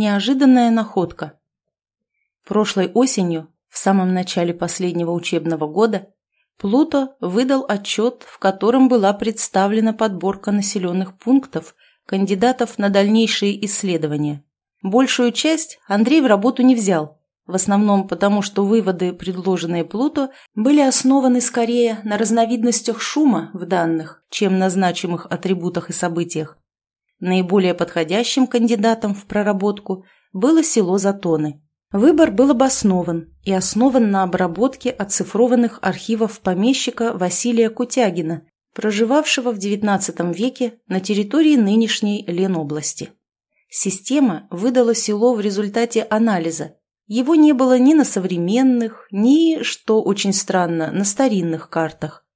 Неожиданная находка. Прошлой осенью, в самом начале последнего учебного года, Плуто выдал отчет, в котором была представлена подборка населенных пунктов, кандидатов на дальнейшие исследования. Большую часть Андрей в работу не взял, в основном потому, что выводы, предложенные Плуто, были основаны скорее на разновидностях шума в данных, чем на значимых атрибутах и событиях. Наиболее подходящим кандидатом в проработку было село Затоны. Выбор был обоснован и основан на обработке оцифрованных архивов помещика Василия Кутягина, проживавшего в XIX веке на территории нынешней Ленобласти. Система выдала село в результате анализа. Его не было ни на современных, ни, что очень странно, на старинных картах.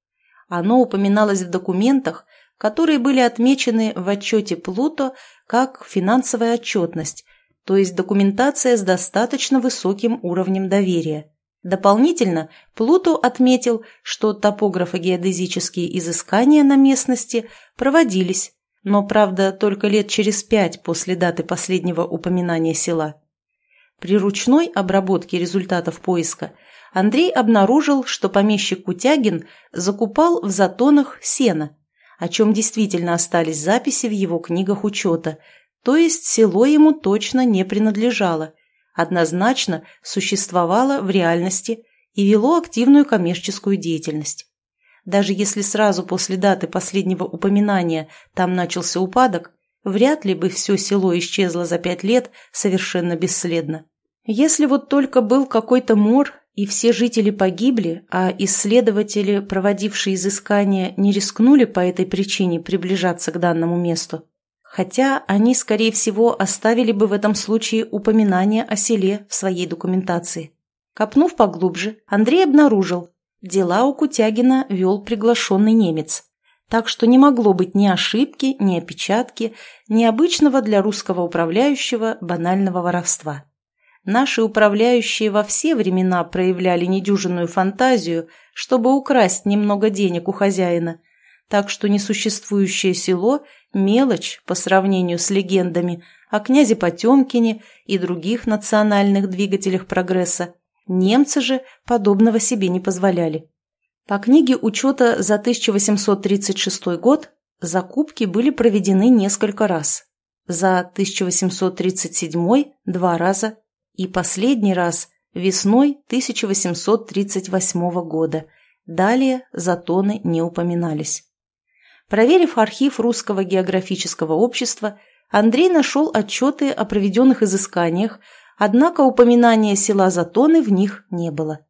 Оно упоминалось в документах, которые были отмечены в отчете Плуто как финансовая отчетность, то есть документация с достаточно высоким уровнем доверия. Дополнительно Плуто отметил, что топографо-геодезические изыскания на местности проводились, но, правда, только лет через пять после даты последнего упоминания села. При ручной обработке результатов поиска Андрей обнаружил, что помещик Кутягин закупал в затонах сено – о чем действительно остались записи в его книгах учета, то есть село ему точно не принадлежало, однозначно существовало в реальности и вело активную коммерческую деятельность. Даже если сразу после даты последнего упоминания там начался упадок, вряд ли бы все село исчезло за пять лет совершенно бесследно. Если вот только был какой-то мор и все жители погибли, а исследователи, проводившие изыскания, не рискнули по этой причине приближаться к данному месту. Хотя они, скорее всего, оставили бы в этом случае упоминание о селе в своей документации. Копнув поглубже, Андрей обнаружил, дела у Кутягина вел приглашенный немец. Так что не могло быть ни ошибки, ни опечатки, ни обычного для русского управляющего банального воровства наши управляющие во все времена проявляли недюжинную фантазию, чтобы украсть немного денег у хозяина, так что несуществующее село – мелочь по сравнению с легендами о князе Потемкине и других национальных двигателях прогресса. Немцы же подобного себе не позволяли. По книге учета за 1836 год закупки были проведены несколько раз. За 1837 – два раза, и последний раз весной 1838 года. Далее затоны не упоминались. Проверив архив Русского географического общества, Андрей нашел отчеты о проведенных изысканиях, однако упоминания села Затоны в них не было.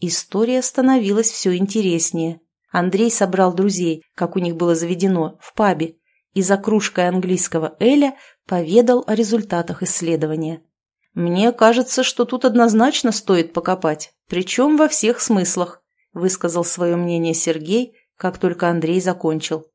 История становилась все интереснее. Андрей собрал друзей, как у них было заведено, в пабе, и за кружкой английского Эля поведал о результатах исследования. «Мне кажется, что тут однозначно стоит покопать, причем во всех смыслах», высказал свое мнение Сергей, как только Андрей закончил.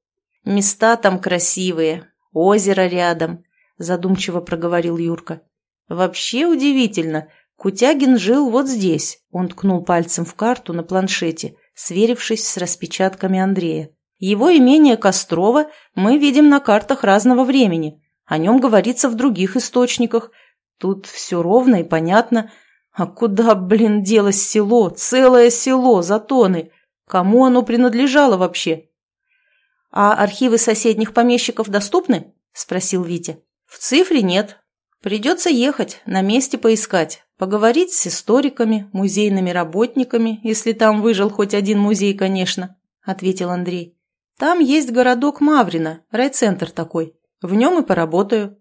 «Места там красивые, озеро рядом», задумчиво проговорил Юрка. «Вообще удивительно, Кутягин жил вот здесь», он ткнул пальцем в карту на планшете, сверившись с распечатками Андрея. «Его имение Кострова мы видим на картах разного времени, о нем говорится в других источниках, Тут все ровно и понятно. А куда, блин, делось село? Целое село, затоны. Кому оно принадлежало вообще? А архивы соседних помещиков доступны? Спросил Витя. В цифре нет. Придется ехать, на месте поискать. Поговорить с историками, музейными работниками, если там выжил хоть один музей, конечно, ответил Андрей. Там есть городок Маврина, райцентр такой. В нем и поработаю.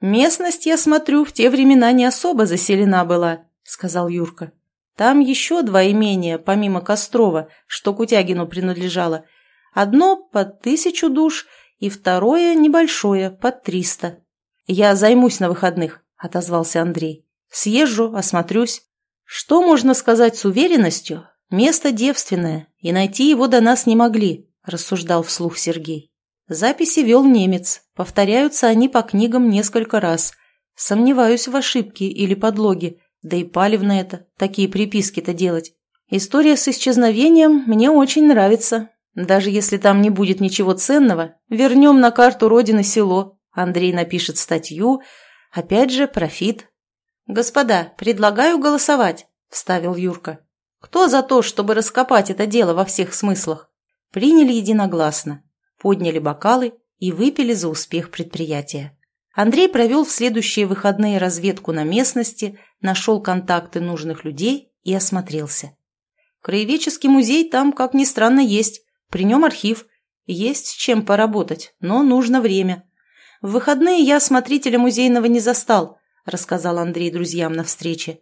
«Местность, я смотрю, в те времена не особо заселена была», — сказал Юрка. «Там еще два имения, помимо Кострова, что Кутягину принадлежало. Одно под тысячу душ и второе небольшое, под триста». «Я займусь на выходных», — отозвался Андрей. «Съезжу, осмотрюсь. Что можно сказать с уверенностью? Место девственное, и найти его до нас не могли», — рассуждал вслух Сергей. Записи вел немец. Повторяются они по книгам несколько раз. Сомневаюсь в ошибке или подлоге. Да и палевно это, такие приписки-то делать. История с исчезновением мне очень нравится. Даже если там не будет ничего ценного, вернем на карту родины село. Андрей напишет статью, Опять же, профит. «Господа, предлагаю голосовать», — вставил Юрка. «Кто за то, чтобы раскопать это дело во всех смыслах?» Приняли единогласно, подняли бокалы и выпили за успех предприятия. Андрей провел в следующие выходные разведку на местности, нашел контакты нужных людей и осмотрелся. Краеведческий музей там, как ни странно, есть. При нем архив. Есть с чем поработать, но нужно время. В выходные я смотрителя музейного не застал, рассказал Андрей друзьям на встрече.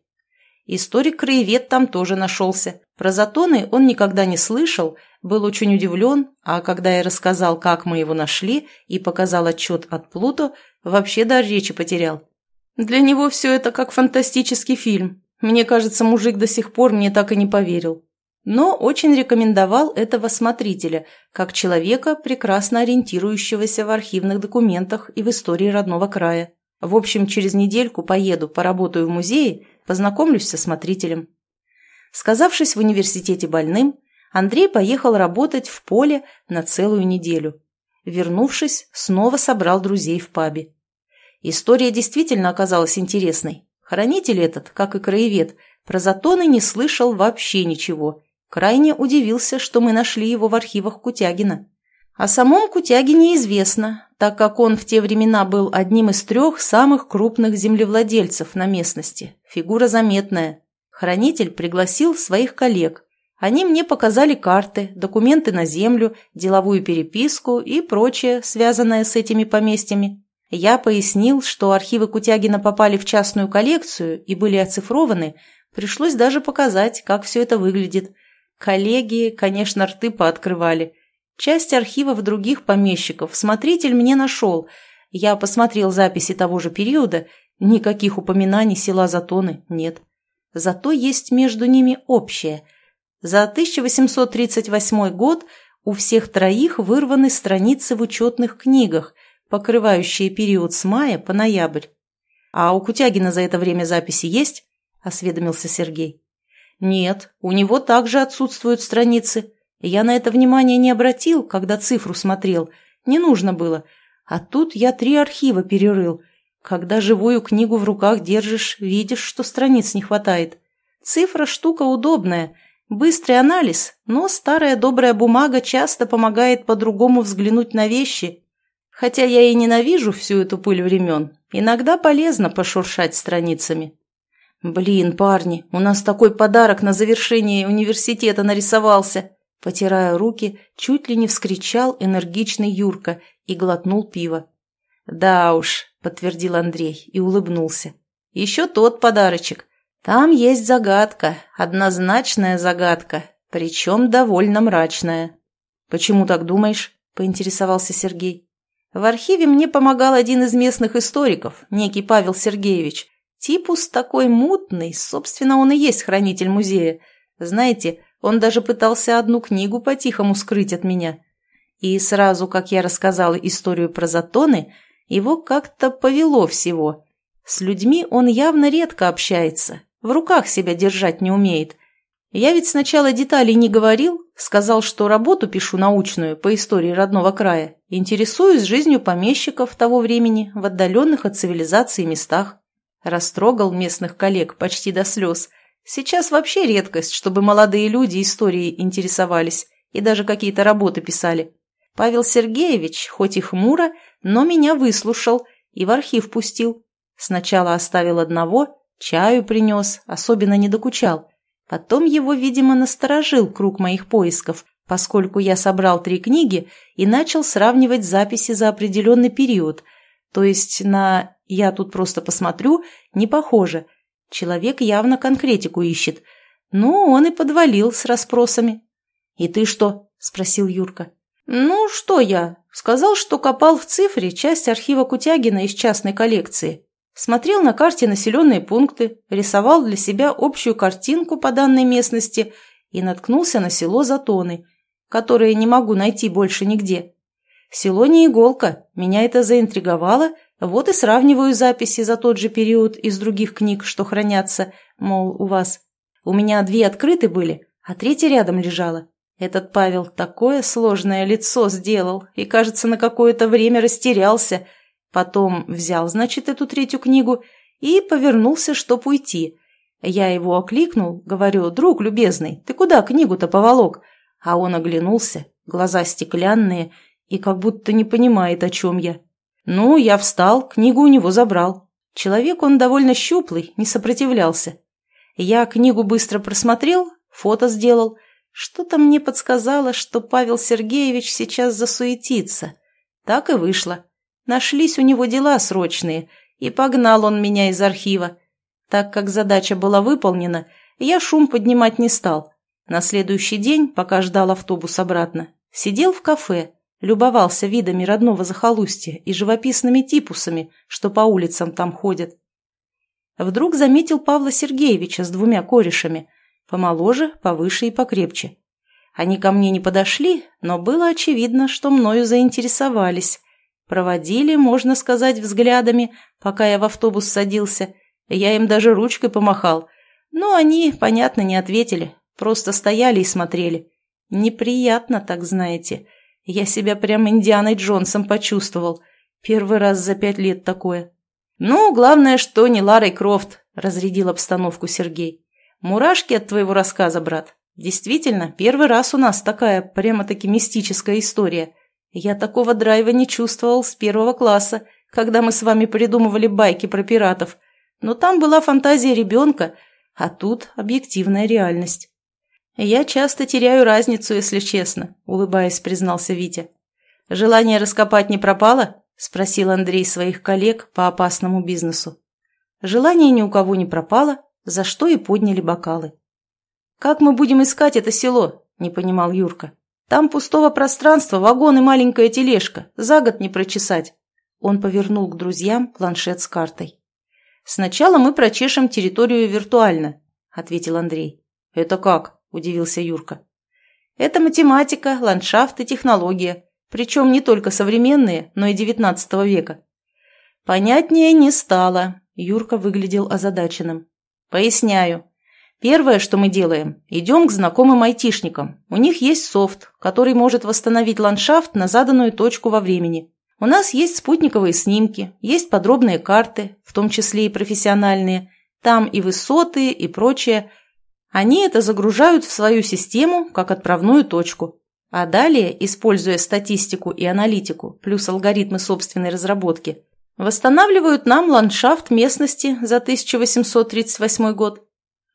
Историк-краевед там тоже нашелся. Про затоны он никогда не слышал, был очень удивлен, а когда я рассказал, как мы его нашли, и показал отчет от Плуто, вообще дар речи потерял. Для него все это как фантастический фильм. Мне кажется, мужик до сих пор мне так и не поверил. Но очень рекомендовал этого смотрителя, как человека, прекрасно ориентирующегося в архивных документах и в истории родного края. В общем, через недельку поеду, поработаю в музее, познакомлюсь со смотрителем. Сказавшись в университете больным, Андрей поехал работать в поле на целую неделю. Вернувшись, снова собрал друзей в пабе. История действительно оказалась интересной. Хранитель этот, как и краевед, про затоны не слышал вообще ничего. Крайне удивился, что мы нашли его в архивах Кутягина. О самом Кутягине известно, так как он в те времена был одним из трех самых крупных землевладельцев на местности. Фигура заметная. Хранитель пригласил своих коллег. Они мне показали карты, документы на землю, деловую переписку и прочее, связанное с этими поместьями. Я пояснил, что архивы Кутягина попали в частную коллекцию и были оцифрованы, пришлось даже показать, как все это выглядит. Коллеги, конечно, рты пооткрывали. Часть архивов других помещиков смотритель мне нашел. Я посмотрел записи того же периода, никаких упоминаний села Затоны нет. Зато есть между ними общее. За 1838 год у всех троих вырваны страницы в учетных книгах – покрывающие период с мая по ноябрь. «А у Кутягина за это время записи есть?» – осведомился Сергей. «Нет, у него также отсутствуют страницы. Я на это внимание не обратил, когда цифру смотрел. Не нужно было. А тут я три архива перерыл. Когда живую книгу в руках держишь, видишь, что страниц не хватает. Цифра – штука удобная. Быстрый анализ, но старая добрая бумага часто помогает по-другому взглянуть на вещи Хотя я и ненавижу всю эту пыль времен, иногда полезно пошуршать страницами. «Блин, парни, у нас такой подарок на завершение университета нарисовался!» Потирая руки, чуть ли не вскричал энергичный Юрка и глотнул пиво. «Да уж», — подтвердил Андрей и улыбнулся. «Еще тот подарочек. Там есть загадка, однозначная загадка, причем довольно мрачная». «Почему так думаешь?» — поинтересовался Сергей. В архиве мне помогал один из местных историков, некий Павел Сергеевич. Типус такой мутный, собственно, он и есть хранитель музея. Знаете, он даже пытался одну книгу по-тихому скрыть от меня. И сразу, как я рассказала историю про затоны, его как-то повело всего. С людьми он явно редко общается, в руках себя держать не умеет. Я ведь сначала деталей не говорил, сказал, что работу пишу научную по истории родного края, интересуюсь жизнью помещиков того времени в отдаленных от цивилизации местах. Растрогал местных коллег почти до слез. Сейчас вообще редкость, чтобы молодые люди историей интересовались и даже какие-то работы писали. Павел Сергеевич, хоть и хмуро, но меня выслушал и в архив пустил. Сначала оставил одного, чаю принес, особенно не докучал. Потом его, видимо, насторожил круг моих поисков, поскольку я собрал три книги и начал сравнивать записи за определенный период. То есть на «я тут просто посмотрю» не похоже. Человек явно конкретику ищет. Ну, он и подвалил с расспросами. «И ты что?» – спросил Юрка. «Ну, что я? Сказал, что копал в цифре часть архива Кутягина из частной коллекции. Смотрел на карте населенные пункты, рисовал для себя общую картинку по данной местности и наткнулся на село Затоны, которое не могу найти больше нигде. Село не иголка, меня это заинтриговало, вот и сравниваю записи за тот же период из других книг, что хранятся, мол, у вас. У меня две открыты были, а третья рядом лежала. Этот Павел такое сложное лицо сделал и, кажется, на какое-то время растерялся – Потом взял, значит, эту третью книгу и повернулся, чтоб уйти. Я его окликнул, говорю, друг любезный, ты куда книгу-то поволок? А он оглянулся, глаза стеклянные и как будто не понимает, о чем я. Ну, я встал, книгу у него забрал. Человек он довольно щуплый, не сопротивлялся. Я книгу быстро просмотрел, фото сделал. Что-то мне подсказало, что Павел Сергеевич сейчас засуетится. Так и вышло. Нашлись у него дела срочные, и погнал он меня из архива. Так как задача была выполнена, я шум поднимать не стал. На следующий день, пока ждал автобус обратно, сидел в кафе, любовался видами родного захолустья и живописными типусами, что по улицам там ходят. Вдруг заметил Павла Сергеевича с двумя корешами, помоложе, повыше и покрепче. Они ко мне не подошли, но было очевидно, что мною заинтересовались. Проводили, можно сказать, взглядами, пока я в автобус садился. Я им даже ручкой помахал. Но они, понятно, не ответили, просто стояли и смотрели. Неприятно, так знаете. Я себя прям Индианой Джонсом почувствовал. Первый раз за пять лет такое. «Ну, главное, что не Ларой Крофт», — разрядил обстановку Сергей. «Мурашки от твоего рассказа, брат. Действительно, первый раз у нас такая прямо-таки мистическая история. Я такого драйва не чувствовал с первого класса, когда мы с вами придумывали байки про пиратов. Но там была фантазия ребенка, а тут объективная реальность. «Я часто теряю разницу, если честно», — улыбаясь, признался Витя. «Желание раскопать не пропало?» — спросил Андрей своих коллег по опасному бизнесу. Желание ни у кого не пропало, за что и подняли бокалы. «Как мы будем искать это село?» – не понимал Юрка. «Там пустого пространства, вагон и маленькая тележка. За год не прочесать». Он повернул к друзьям планшет с картой. «Сначала мы прочешем территорию виртуально», – ответил Андрей. «Это как?» – удивился Юрка. «Это математика, ландшафт и технология, причем не только современные, но и девятнадцатого века». «Понятнее не стало», – Юрка выглядел озадаченным. «Поясняю. Первое, что мы делаем, идем к знакомым айтишникам. У них есть софт, который может восстановить ландшафт на заданную точку во времени. У нас есть спутниковые снимки, есть подробные карты, в том числе и профессиональные. Там и высоты, и прочее. Они это загружают в свою систему как отправную точку. А далее, используя статистику и аналитику, плюс алгоритмы собственной разработки, восстанавливают нам ландшафт местности за 1838 год.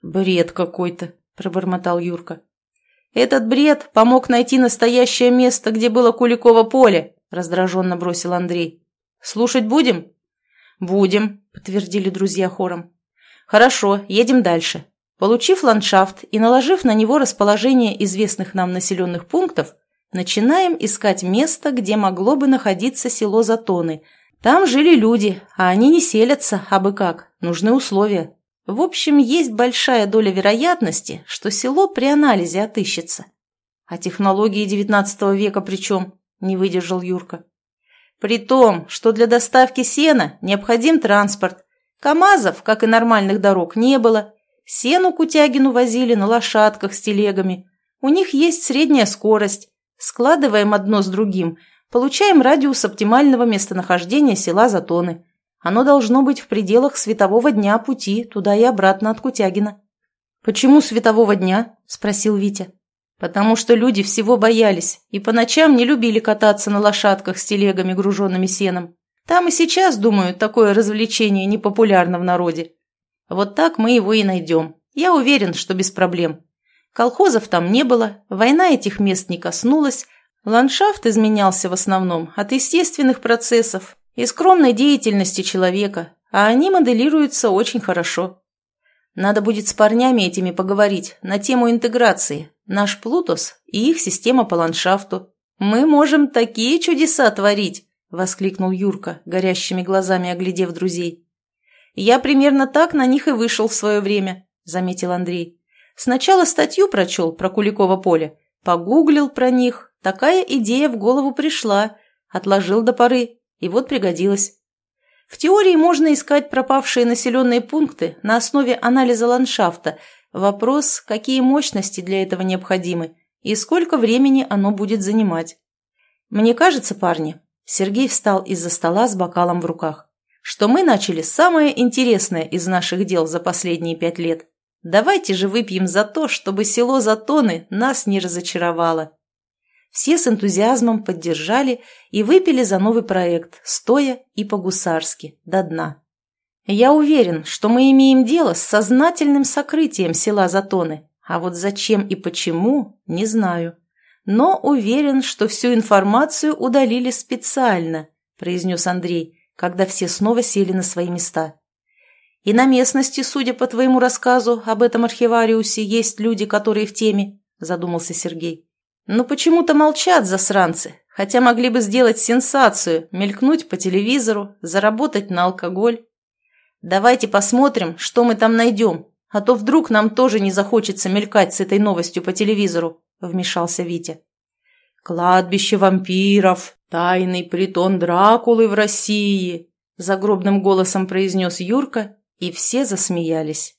«Бред какой-то», – пробормотал Юрка. «Этот бред помог найти настоящее место, где было Куликово поле», – раздраженно бросил Андрей. «Слушать будем?» «Будем», – подтвердили друзья хором. «Хорошо, едем дальше. Получив ландшафт и наложив на него расположение известных нам населенных пунктов, начинаем искать место, где могло бы находиться село Затоны. Там жили люди, а они не селятся, а бы как, нужны условия. В общем, есть большая доля вероятности, что село при анализе отыщется. А технологии XIX века при чем? Не выдержал Юрка. При том, что для доставки сена необходим транспорт. КАМАЗов, как и нормальных дорог, не было. Сену Кутягину возили на лошадках с телегами. У них есть средняя скорость. Складываем одно с другим, получаем радиус оптимального местонахождения села Затоны. Оно должно быть в пределах светового дня пути туда и обратно от Кутягина. «Почему светового дня?» – спросил Витя. «Потому что люди всего боялись и по ночам не любили кататься на лошадках с телегами, груженными сеном. Там и сейчас, думаю, такое развлечение непопулярно в народе. Вот так мы его и найдем. Я уверен, что без проблем. Колхозов там не было, война этих мест не коснулась, ландшафт изменялся в основном от естественных процессов, и скромной деятельности человека, а они моделируются очень хорошо. Надо будет с парнями этими поговорить на тему интеграции. Наш Плутос и их система по ландшафту. Мы можем такие чудеса творить, воскликнул Юрка, горящими глазами оглядев друзей. Я примерно так на них и вышел в свое время, заметил Андрей. Сначала статью прочел про Куликово поле, погуглил про них, такая идея в голову пришла, отложил до поры и вот пригодилось. В теории можно искать пропавшие населенные пункты на основе анализа ландшафта. Вопрос, какие мощности для этого необходимы и сколько времени оно будет занимать. Мне кажется, парни, Сергей встал из-за стола с бокалом в руках. «Что мы начали самое интересное из наших дел за последние пять лет. Давайте же выпьем за то, чтобы село Затоны нас не разочаровало». Все с энтузиазмом поддержали и выпили за новый проект, стоя и по-гусарски, до дна. Я уверен, что мы имеем дело с сознательным сокрытием села Затоны, а вот зачем и почему, не знаю но уверен, что всю информацию удалили специально», – произнес Андрей, когда все снова сели на свои места. «И на местности, судя по твоему рассказу об этом архивариусе, есть люди, которые в теме», – задумался Сергей. «Но почему-то молчат засранцы, хотя могли бы сделать сенсацию, мелькнуть по телевизору, заработать на алкоголь. Давайте посмотрим, что мы там найдем, а то вдруг нам тоже не захочется мелькать с этой новостью по телевизору», — вмешался Витя. «Кладбище вампиров, тайный притон Дракулы в России», — загробным голосом произнес Юрка, и все засмеялись.